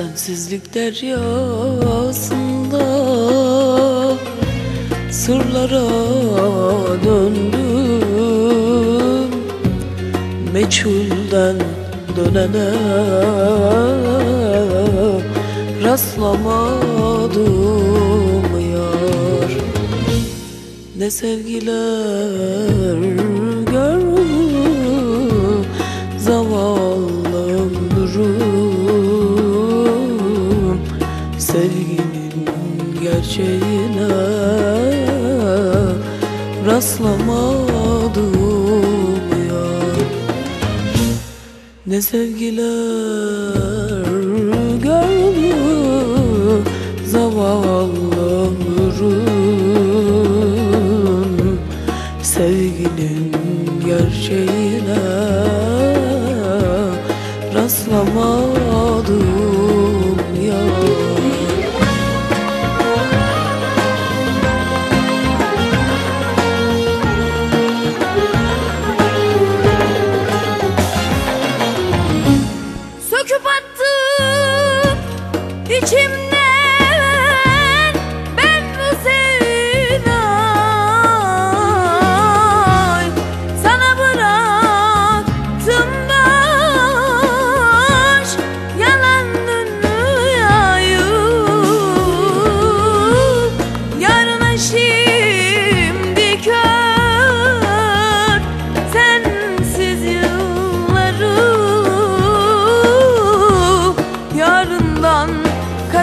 Sensizlik deryasında Sırlara döndüm. Meçhulden dönene Rastlamadım yar. Ne sevgiler Rastlamadım yar. Ne sevgiler gördüm Zavallım durum Sevginin gerçeğine rastlamadım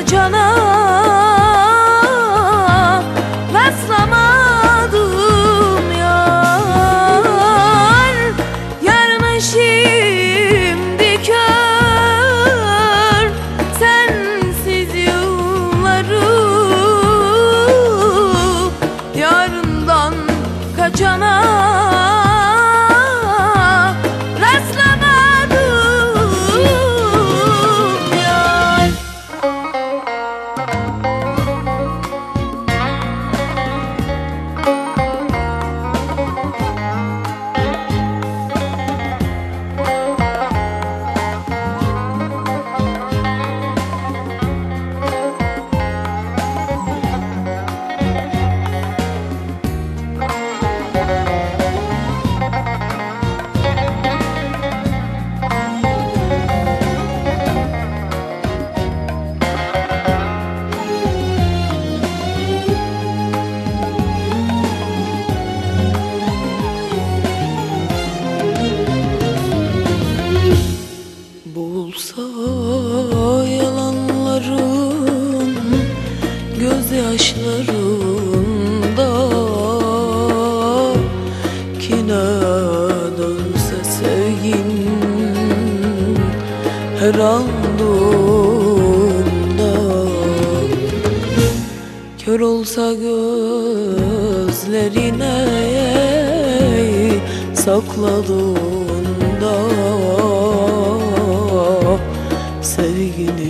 kaçana rastlamadım yar. Yarına şimdi kör sensiz yılları Yarından kaçana her an doğumda Kör olsa gözlerine sakladığında Sevginin